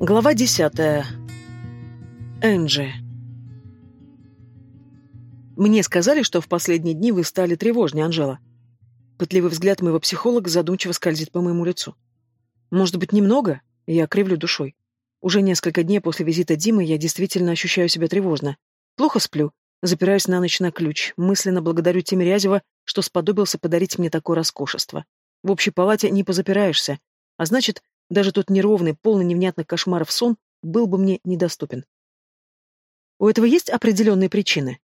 Глава десятая. Энджи. Мне сказали, что в последние дни вы стали тревожнее, Анжела. Пытливый взгляд моего психолога задумчиво скользит по моему лицу. Может быть, немного? Я кривлю душой. Уже несколько дней после визита Димы я действительно ощущаю себя тревожно. Плохо сплю, запираюсь на ночь на ключ, мысленно благодарю Тимирязева, что сподобился подарить мне такое роскошество. В общей палате не позапираешься, а значит, даже тот неровный, полный невнятных кошмаров сон был бы мне недоступен. У этого есть определенные причины?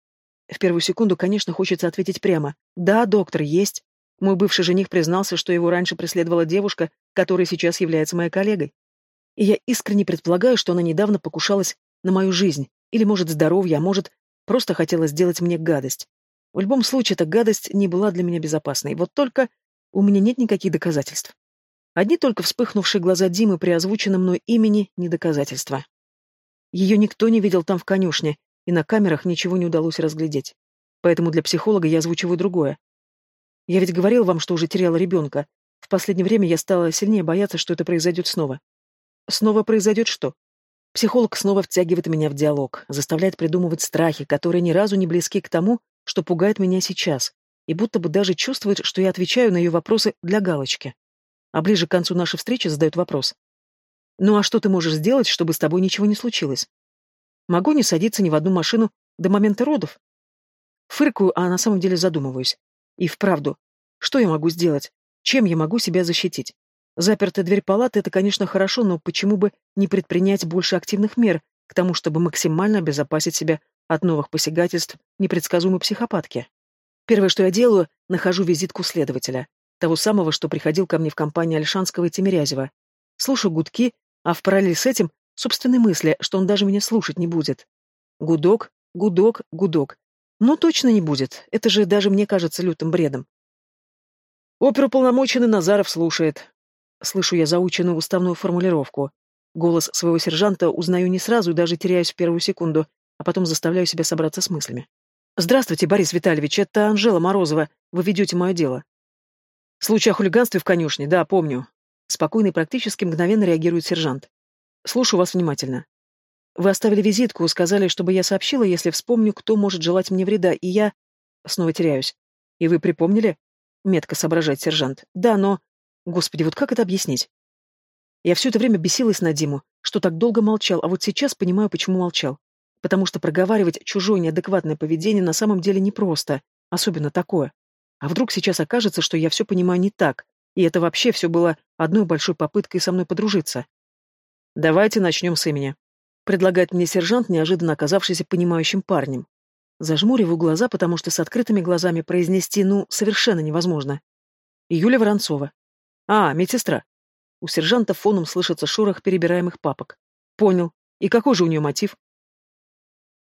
В первую секунду, конечно, хочется ответить прямо. Да, доктор, есть. Мой бывший жених признался, что его раньше преследовала девушка, которая сейчас является моей коллегой. И я искренне предполагаю, что она недавно покушалась на мою жизнь, или, может, здоровье, а может, просто хотела сделать мне гадость. В любом случае, эта гадость не была для меня безопасной. Вот только у меня нет никаких доказательств. Одни только вспыхнувшие глаза Димы при озвученном мной имени — не доказательства. Ее никто не видел там в конюшне, и на камерах ничего не удалось разглядеть. Поэтому для психолога я озвучиваю другое. Я ведь говорил вам, что уже теряла ребенка. В последнее время я стала сильнее бояться, что это произойдет снова. Снова произойдет что? Психолог снова втягивает меня в диалог, заставляет придумывать страхи, которые ни разу не близки к тому, что пугает меня сейчас, и будто бы даже чувствует, что я отвечаю на ее вопросы для галочки а ближе к концу нашей встречи задают вопрос. «Ну а что ты можешь сделать, чтобы с тобой ничего не случилось? Могу не садиться ни в одну машину до момента родов?» Фыркаю, а на самом деле задумываюсь. И вправду, что я могу сделать? Чем я могу себя защитить? Запертая дверь палаты — это, конечно, хорошо, но почему бы не предпринять больше активных мер к тому, чтобы максимально обезопасить себя от новых посягательств непредсказуемой психопатки? Первое, что я делаю, нахожу визитку следователя. Того самого, что приходил ко мне в компании Альшанского и Тимирязева. Слушаю гудки, а в параллель с этим собственные мысли, что он даже меня слушать не будет. Гудок, гудок, гудок. Ну, точно не будет. Это же даже мне кажется лютым бредом. Оперуполномоченный Назаров слушает. Слышу я заученную уставную формулировку. Голос своего сержанта узнаю не сразу и даже теряюсь в первую секунду, а потом заставляю себя собраться с мыслями. «Здравствуйте, Борис Витальевич, это Анжела Морозова. Вы ведете мое дело». Случай о хулиганстве в конюшне, да, помню. Спокойно и практически мгновенно реагирует сержант. Слушаю вас внимательно. Вы оставили визитку, сказали, чтобы я сообщила, если вспомню, кто может желать мне вреда, и я... Снова теряюсь. И вы припомнили? Метко соображает сержант. Да, но... Господи, вот как это объяснить? Я все это время бесилась на Диму, что так долго молчал, а вот сейчас понимаю, почему молчал. Потому что проговаривать чужое неадекватное поведение на самом деле непросто, особенно такое. А вдруг сейчас окажется, что я все понимаю не так, и это вообще все было одной большой попыткой со мной подружиться? «Давайте начнем с имени», — предлагает мне сержант, неожиданно оказавшийся понимающим парнем. Зажмуриваю глаза, потому что с открытыми глазами произнести, ну, совершенно невозможно. Юля Воронцова. «А, медсестра». У сержанта фоном слышится шорох перебираемых папок. «Понял. И какой же у нее мотив?»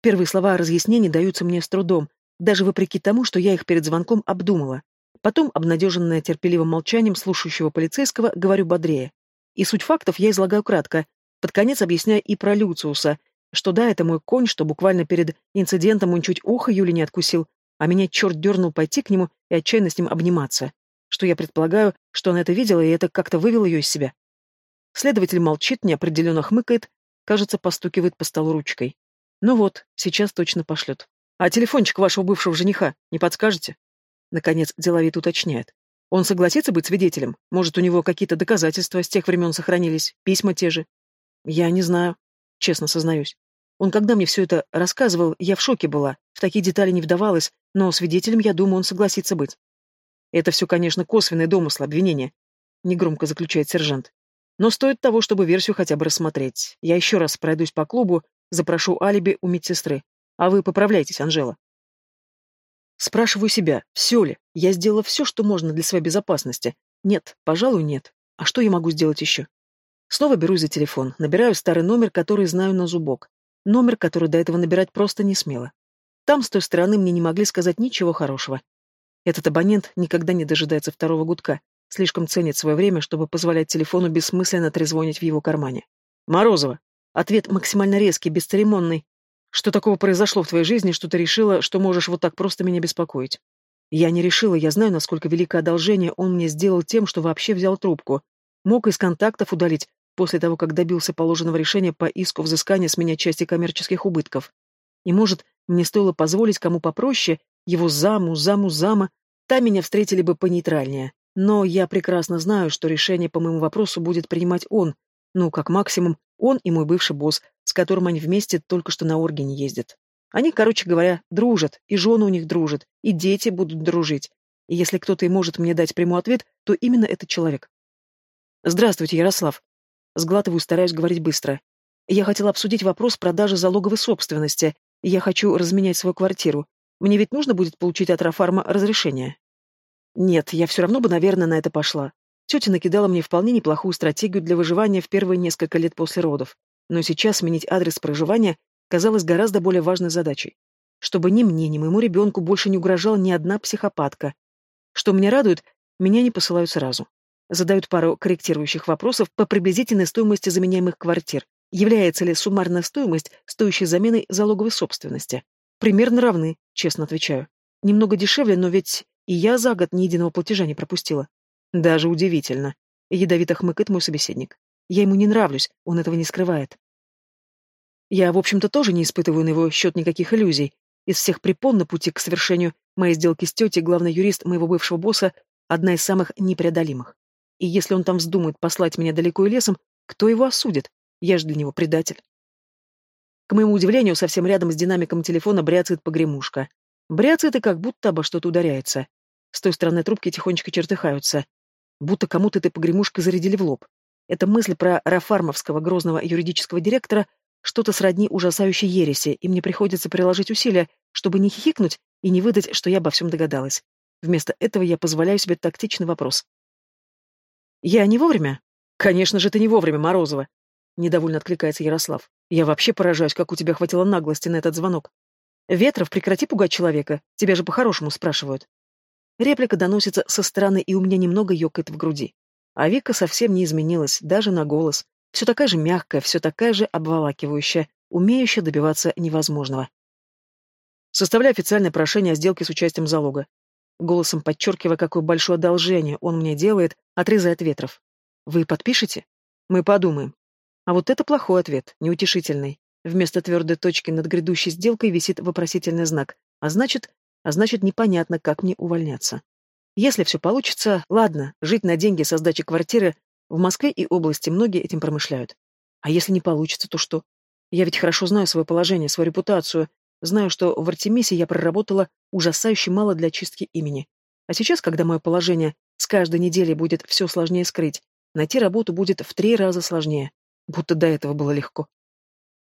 Первые слова разъяснений даются мне с трудом, даже вопреки тому, что я их перед звонком обдумала. Потом, обнадеженная терпеливым молчанием слушающего полицейского, говорю бодрее. И суть фактов я излагаю кратко, под конец объясняя и про Люциуса, что да, это мой конь, что буквально перед инцидентом он чуть ухо Юли не откусил, а меня черт дернул пойти к нему и отчаянно с ним обниматься. Что я предполагаю, что она это видела, и это как-то вывело ее из себя. Следователь молчит, неопределенно хмыкает, кажется, постукивает по столу ручкой. Ну вот, сейчас точно пошлет. А телефончик вашего бывшего жениха не подскажете? Наконец, деловит уточняет. Он согласится быть свидетелем? Может, у него какие-то доказательства с тех времен сохранились? Письма те же? Я не знаю. Честно сознаюсь. Он когда мне все это рассказывал, я в шоке была, в такие детали не вдавалась, но свидетелем, я думаю, он согласится быть. Это все, конечно, косвенные домыслы, обвинения, негромко заключает сержант. Но стоит того, чтобы версию хотя бы рассмотреть. Я еще раз пройдусь по клубу, запрошу алиби у медсестры. А вы поправляйтесь, Анжела. Спрашиваю себя, все ли? Я сделала все, что можно для своей безопасности. Нет, пожалуй, нет. А что я могу сделать еще? Снова берусь за телефон, набираю старый номер, который знаю на зубок. Номер, который до этого набирать просто не смело. Там, с той стороны, мне не могли сказать ничего хорошего. Этот абонент никогда не дожидается второго гудка, слишком ценит свое время, чтобы позволять телефону бессмысленно трезвонить в его кармане. «Морозова!» Ответ максимально резкий, бесцеремонный, что такого произошло в твоей жизни, что ты решила, что можешь вот так просто меня беспокоить? Я не решила, я знаю, насколько великое одолжение он мне сделал тем, что вообще взял трубку. Мог из контактов удалить, после того, как добился положенного решения по иску взыскания с меня части коммерческих убытков. И, может, мне стоило позволить кому попроще, его заму, заму, зама, там меня встретили бы понейтральнее. Но я прекрасно знаю, что решение по моему вопросу будет принимать он, ну, как максимум, он и мой бывший босс, с которым они вместе только что на Оргене ездят. Они, короче говоря, дружат, и жены у них дружат, и дети будут дружить. И если кто-то и может мне дать прямой ответ, то именно этот человек. Здравствуйте, Ярослав. Сглатываю, стараюсь говорить быстро. Я хотела обсудить вопрос продажи залоговой собственности. Я хочу разменять свою квартиру. Мне ведь нужно будет получить от Рафарма разрешение. Нет, я все равно бы, наверное, на это пошла. Тетя накидала мне вполне неплохую стратегию для выживания в первые несколько лет после родов. Но сейчас сменить адрес проживания казалось гораздо более важной задачей. Чтобы ни мне, ни моему ребенку больше не угрожала ни одна психопатка. Что меня радует, меня не посылают сразу. Задают пару корректирующих вопросов по приблизительной стоимости заменяемых квартир. Является ли суммарная стоимость стоящей заменой залоговой собственности? Примерно равны, честно отвечаю. Немного дешевле, но ведь и я за год ни единого платежа не пропустила. Даже удивительно. Ядовито хмыкает мой собеседник. Я ему не нравлюсь, он этого не скрывает. Я, в общем-то, тоже не испытываю на его счет никаких иллюзий. Из всех препон на пути к совершению моей сделки с тетей главный юрист моего бывшего босса одна из самых непреодолимых. И если он там вздумает послать меня далеко и лесом, кто его осудит? Я же для него предатель. К моему удивлению, совсем рядом с динамиком телефона бряцает погремушка. Бряцает и как будто обо что-то ударяется. С той стороны трубки тихонечко чертыхаются будто кому-то этой погремушкой зарядили в лоб. Эта мысль про Рафармовского грозного юридического директора что-то сродни ужасающей ереси, и мне приходится приложить усилия, чтобы не хихикнуть и не выдать, что я обо всем догадалась. Вместо этого я позволяю себе тактичный вопрос. «Я не вовремя?» «Конечно же, ты не вовремя, Морозова!» Недовольно откликается Ярослав. «Я вообще поражаюсь, как у тебя хватило наглости на этот звонок. Ветров, прекрати пугать человека, тебя же по-хорошему спрашивают». Реплика доносится со стороны, и у меня немного ёкает в груди. А Вика совсем не изменилась, даже на голос. Все такая же мягкая, все такая же обволакивающая, умеющая добиваться невозможного. Составляю официальное прошение о сделке с участием залога. Голосом подчеркивая, какое большое одолжение он мне делает, отрезает ветров. Вы подпишете? Мы подумаем. А вот это плохой ответ, неутешительный. Вместо твердой точки над грядущей сделкой висит вопросительный знак, а значит, а значит, непонятно, как мне увольняться. Если все получится, ладно, жить на деньги со сдачи квартиры в Москве и области многие этим промышляют. А если не получится, то что? Я ведь хорошо знаю свое положение, свою репутацию, знаю, что в Артемисе я проработала ужасающе мало для чистки имени. А сейчас, когда мое положение с каждой неделей будет все сложнее скрыть, найти работу будет в три раза сложнее. Будто до этого было легко.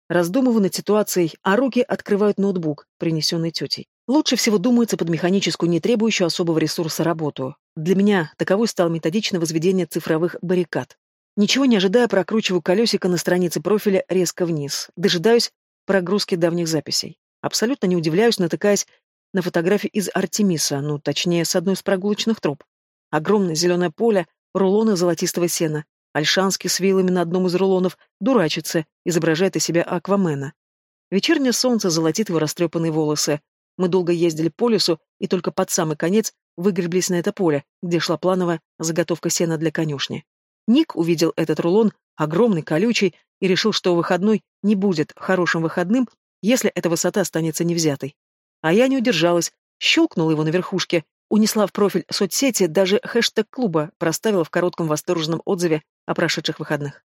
Раздумываю над ситуацией, а руки открывают ноутбук, принесенный тетей. Лучше всего думается под механическую, не требующую особого ресурса работу. Для меня таковой стало методичное возведение цифровых баррикад. Ничего не ожидая, прокручиваю колесико на странице профиля резко вниз. Дожидаюсь прогрузки давних записей. Абсолютно не удивляюсь, натыкаясь на фотографии из Артемиса, ну, точнее, с одной из прогулочных троп. Огромное зеленое поле, рулоны золотистого сена. Альшанский с вилами на одном из рулонов дурачится, изображает из себя Аквамена. Вечернее солнце золотит его растрепанные волосы, мы долго ездили по лесу и только под самый конец выгреблись на это поле, где шла плановая заготовка сена для конюшни. Ник увидел этот рулон, огромный, колючий, и решил, что выходной не будет хорошим выходным, если эта высота останется невзятой. А я не удержалась, щелкнула его на верхушке, унесла в профиль соцсети, даже хэштег клуба проставила в коротком восторженном отзыве о прошедших выходных.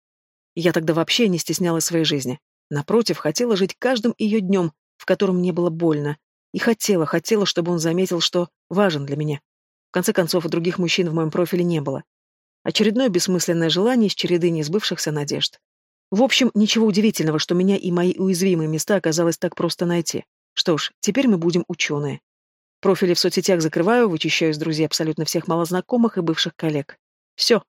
Я тогда вообще не стеснялась своей жизни. Напротив, хотела жить каждым ее днем, в котором не было больно, и хотела, хотела, чтобы он заметил, что важен для меня. В конце концов, других мужчин в моем профиле не было. Очередное бессмысленное желание из череды несбывшихся надежд. В общем, ничего удивительного, что меня и мои уязвимые места оказалось так просто найти. Что ж, теперь мы будем ученые. Профили в соцсетях закрываю, вычищаю из друзей абсолютно всех малознакомых и бывших коллег. Все.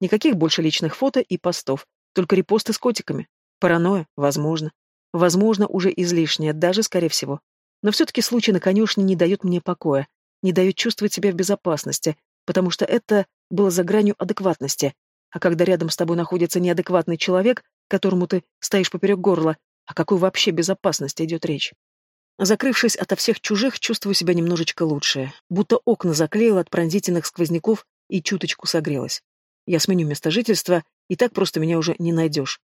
Никаких больше личных фото и постов, только репосты с котиками. Паранойя? Возможно. Возможно, уже излишняя, даже, скорее всего. Но все-таки случай на конюшне не дает мне покоя, не дает чувствовать себя в безопасности, потому что это было за гранью адекватности. А когда рядом с тобой находится неадекватный человек, которому ты стоишь поперек горла, о какой вообще безопасности идет речь? Закрывшись ото всех чужих, чувствую себя немножечко лучше, будто окна заклеило от пронзительных сквозняков и чуточку согрелась. Я сменю место жительства, и так просто меня уже не найдешь.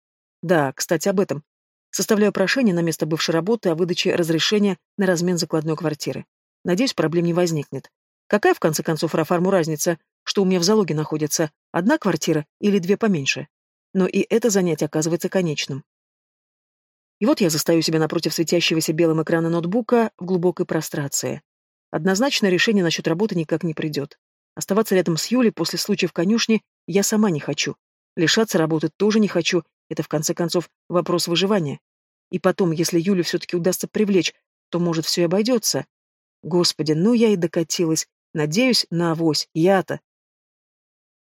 Да, кстати, об этом. Составляю прошение на место бывшей работы о выдаче разрешения на размен закладной квартиры. Надеюсь, проблем не возникнет. Какая, в конце концов, Рафарму разница, что у меня в залоге находится одна квартира или две поменьше? Но и это занятие оказывается конечным. И вот я застаю себя напротив светящегося белым экрана ноутбука в глубокой прострации. Однозначно решение насчет работы никак не придет. Оставаться рядом с Юлей после случая в конюшне я сама не хочу. Лишаться работы тоже не хочу, это, в конце концов, вопрос выживания. И потом, если Юлю все-таки удастся привлечь, то, может, все и обойдется. Господи, ну я и докатилась. Надеюсь, на авось. Я-то.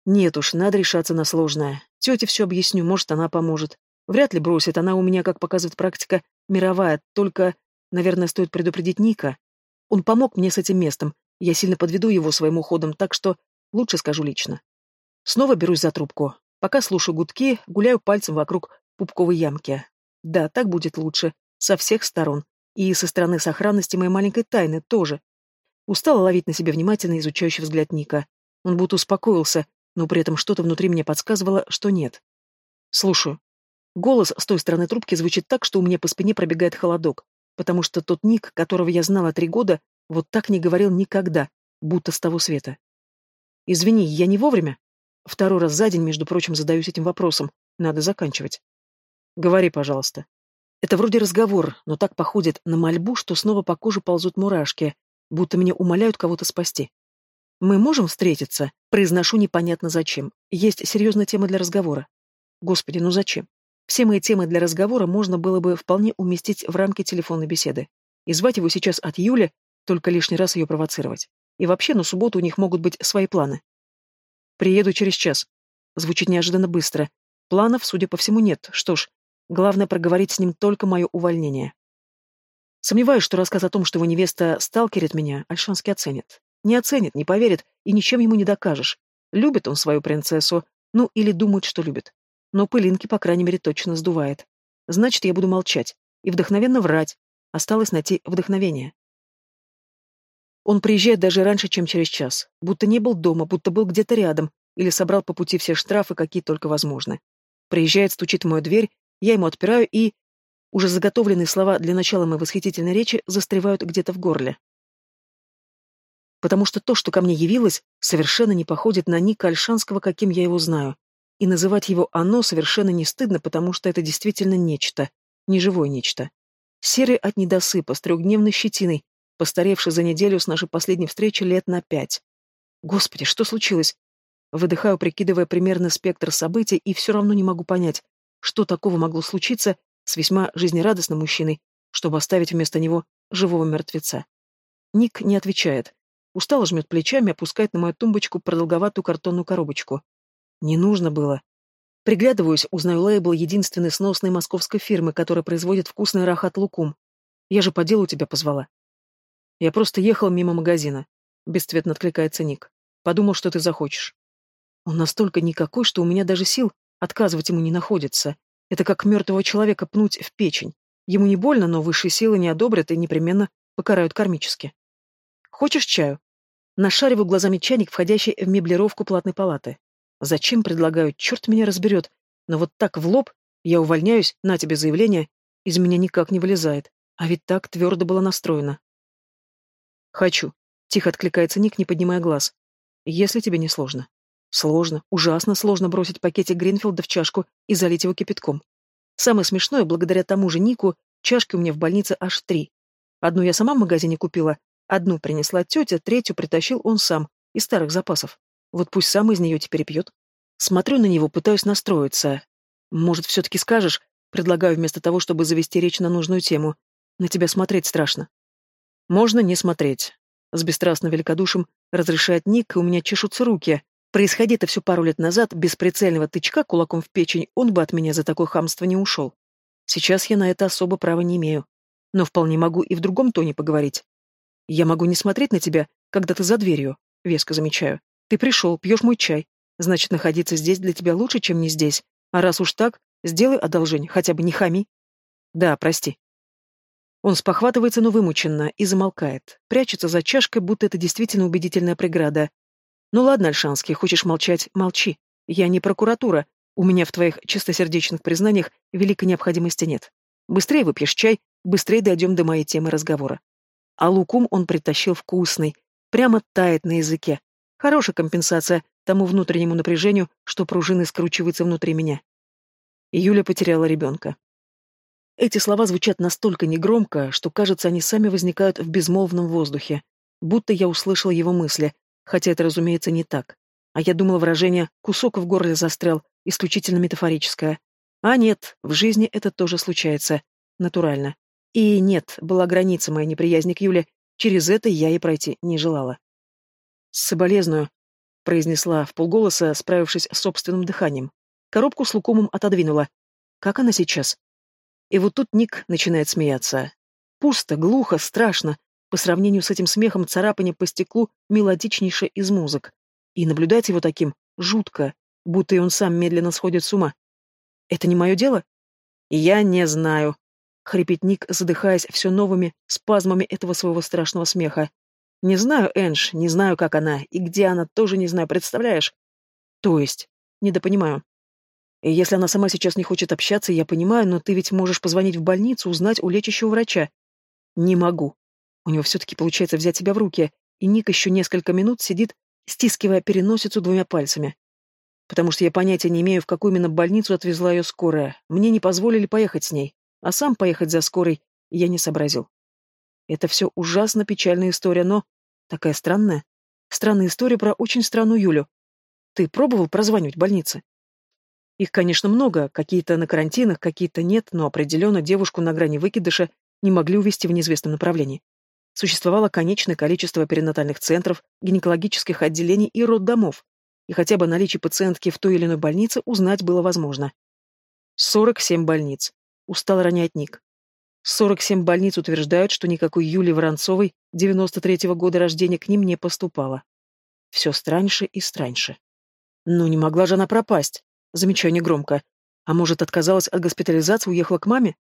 Нет уж, надо решаться на сложное. Тете все объясню, может, она поможет. Вряд ли бросит, она у меня, как показывает практика, мировая, только, наверное, стоит предупредить Ника. Он помог мне с этим местом, я сильно подведу его своим уходом, так что лучше скажу лично. Снова берусь за трубку. Пока слушаю гудки, гуляю пальцем вокруг пупковой ямки. Да, так будет лучше. Со всех сторон. И со стороны сохранности моей маленькой тайны тоже. Устала ловить на себе внимательно изучающий взгляд Ника. Он будто успокоился, но при этом что-то внутри меня подсказывало, что нет. Слушаю. Голос с той стороны трубки звучит так, что у меня по спине пробегает холодок, потому что тот Ник, которого я знала три года, вот так не говорил никогда, будто с того света. «Извини, я не вовремя?» Второй раз за день, между прочим, задаюсь этим вопросом. Надо заканчивать. «Говори, пожалуйста». Это вроде разговор, но так походит на мольбу, что снова по коже ползут мурашки, будто меня умоляют кого-то спасти. «Мы можем встретиться?» Произношу непонятно зачем. Есть серьезная тема для разговора. Господи, ну зачем? Все мои темы для разговора можно было бы вполне уместить в рамки телефонной беседы. И звать его сейчас от Юли, только лишний раз ее провоцировать. И вообще, на субботу у них могут быть свои планы. «Приеду через час». Звучит неожиданно быстро. Планов, судя по всему, нет. Что ж, главное проговорить с ним только мое увольнение. Сомневаюсь, что рассказ о том, что его невеста сталкерит меня, Альшанский оценит. Не оценит, не поверит, и ничем ему не докажешь. Любит он свою принцессу, ну или думает, что любит но пылинки, по крайней мере, точно сдувает. Значит, я буду молчать и вдохновенно врать. Осталось найти вдохновение. Он приезжает даже раньше, чем через час. Будто не был дома, будто был где-то рядом, или собрал по пути все штрафы, какие только возможны. Приезжает, стучит в мою дверь, я ему отпираю и... Уже заготовленные слова для начала моей восхитительной речи застревают где-то в горле. Потому что то, что ко мне явилось, совершенно не походит на Ника Альшанского, каким я его знаю. И называть его «оно» совершенно не стыдно, потому что это действительно нечто, неживое нечто. Серый от недосыпа, с трехдневной щетиной, постаревший за неделю с нашей последней встречи лет на пять. Господи, что случилось? Выдыхаю, прикидывая примерно спектр событий, и все равно не могу понять, что такого могло случиться с весьма жизнерадостным мужчиной, чтобы оставить вместо него живого мертвеца. Ник не отвечает. Устало жмет плечами, опускает на мою тумбочку продолговатую картонную коробочку. Не нужно было. Приглядываюсь, узнаю лейбл единственной сносной московской фирмы, которая производит вкусный рахат лукум. Я же по делу тебя позвала. Я просто ехал мимо магазина. Бесцветно откликается Ник. Подумал, что ты захочешь. Он настолько никакой, что у меня даже сил отказывать ему не находится. Это как мертвого человека пнуть в печень. Ему не больно, но высшие силы не одобрят и непременно покарают кармически. Хочешь чаю? Нашариваю глазами чайник, входящий в меблировку платной палаты. Зачем предлагают, черт меня разберет. Но вот так в лоб, я увольняюсь, на тебе заявление, из меня никак не вылезает. А ведь так твердо было настроено. Хочу. Тихо откликается Ник, не поднимая глаз. Если тебе не сложно. Сложно, ужасно сложно бросить пакетик Гринфилда в чашку и залить его кипятком. Самое смешное, благодаря тому же Нику, чашки у меня в больнице аж три. Одну я сама в магазине купила, одну принесла тетя, третью притащил он сам, из старых запасов. Вот пусть сам из нее теперь пьет. Смотрю на него, пытаюсь настроиться. Может, все-таки скажешь? Предлагаю вместо того, чтобы завести речь на нужную тему. На тебя смотреть страшно. Можно не смотреть. С бесстрастным великодушием разрешает Ник, и у меня чешутся руки. Происходи это все пару лет назад, без прицельного тычка кулаком в печень, он бы от меня за такое хамство не ушел. Сейчас я на это особо права не имею. Но вполне могу и в другом тоне поговорить. Я могу не смотреть на тебя, когда ты за дверью, веско замечаю. Ты пришел, пьешь мой чай. Значит, находиться здесь для тебя лучше, чем не здесь. А раз уж так, сделай одолжение, хотя бы не хами. Да, прости. Он спохватывается, но вымученно, и замолкает. Прячется за чашкой, будто это действительно убедительная преграда. Ну ладно, Альшанский, хочешь молчать — молчи. Я не прокуратура, У меня в твоих чистосердечных признаниях великой необходимости нет. Быстрее выпьешь чай, быстрее дойдем до моей темы разговора. А лукум он притащил вкусный, прямо тает на языке. Хорошая компенсация тому внутреннему напряжению, что пружины скручиваются внутри меня. Юля потеряла ребенка. Эти слова звучат настолько негромко, что, кажется, они сами возникают в безмолвном воздухе, будто я услышал его мысли, хотя это, разумеется, не так. А я думала выражение «кусок в горле застрял» исключительно метафорическое. А нет, в жизни это тоже случается. Натурально. И нет, была граница моей неприязни к Юле, через это я и пройти не желала. «Соболезную», — произнесла в полголоса, справившись с собственным дыханием. Коробку с лукумом отодвинула. Как она сейчас? И вот тут Ник начинает смеяться. Пусто, глухо, страшно. По сравнению с этим смехом царапание по стеклу мелодичнейше из музык. И наблюдать его таким жутко, будто и он сам медленно сходит с ума. Это не мое дело? Я не знаю. Хрипит Ник, задыхаясь все новыми спазмами этого своего страшного смеха. Не знаю, Энж, не знаю, как она, и где она, тоже не знаю, представляешь? То есть, недопонимаю. Если она сама сейчас не хочет общаться, я понимаю, но ты ведь можешь позвонить в больницу, узнать у лечащего врача. Не могу. У него все-таки получается взять себя в руки, и Ник еще несколько минут сидит, стискивая переносицу двумя пальцами потому что я понятия не имею, в какую именно больницу отвезла ее скорая. Мне не позволили поехать с ней, а сам поехать за скорой я не сообразил. Это все ужасно печальная история, но такая странная. Странная история про очень странную Юлю. Ты пробовал прозванивать в больнице? Их, конечно, много, какие-то на карантинах, какие-то нет, но определенно девушку на грани выкидыша не могли увезти в неизвестном направлении. Существовало конечное количество перинатальных центров, гинекологических отделений и роддомов, и хотя бы наличие пациентки в той или иной больнице узнать было возможно. 47 больниц. Устал ронять Ник. 47 больниц утверждают, что никакой Юлии Воронцовой 93-го года рождения к ним не поступало. Все страньше и страньше. Ну, не могла же она пропасть. Замечаю негромко. А может, отказалась от госпитализации, уехала к маме?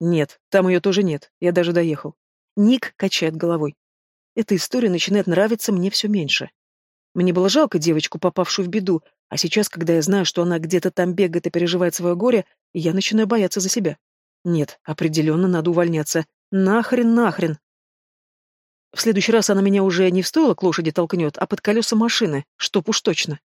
Нет, там ее тоже нет. Я даже доехал. Ник качает головой. Эта история начинает нравиться мне все меньше. Мне было жалко девочку, попавшую в беду, а сейчас, когда я знаю, что она где-то там бегает и переживает свое горе, я начинаю бояться за себя. Нет, определенно надо увольняться. Нахрен, нахрен. В следующий раз она меня уже не в стойло к лошади толкнет, а под колеса машины, чтоб уж точно.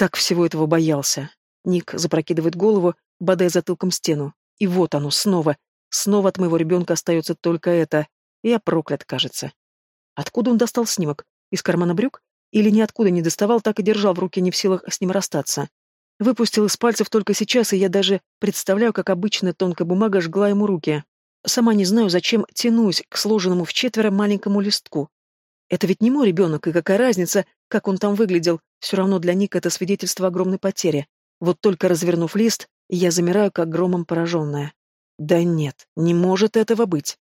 Так всего этого боялся. Ник запрокидывает голову, бодая затылком стену. И вот оно, снова. Снова от моего ребенка остается только это. Я проклят, кажется. Откуда он достал снимок? Из кармана брюк? Или ниоткуда не доставал, так и держал в руке, не в силах с ним расстаться. Выпустил из пальцев только сейчас, и я даже представляю, как обычная тонкая бумага жгла ему руки. Сама не знаю, зачем тянусь к сложенному в четверо маленькому листку. Это ведь не мой ребенок, и какая разница, как он там выглядел, все равно для Ника это свидетельство огромной потери. Вот только развернув лист, я замираю, как громом пораженная. Да нет, не может этого быть.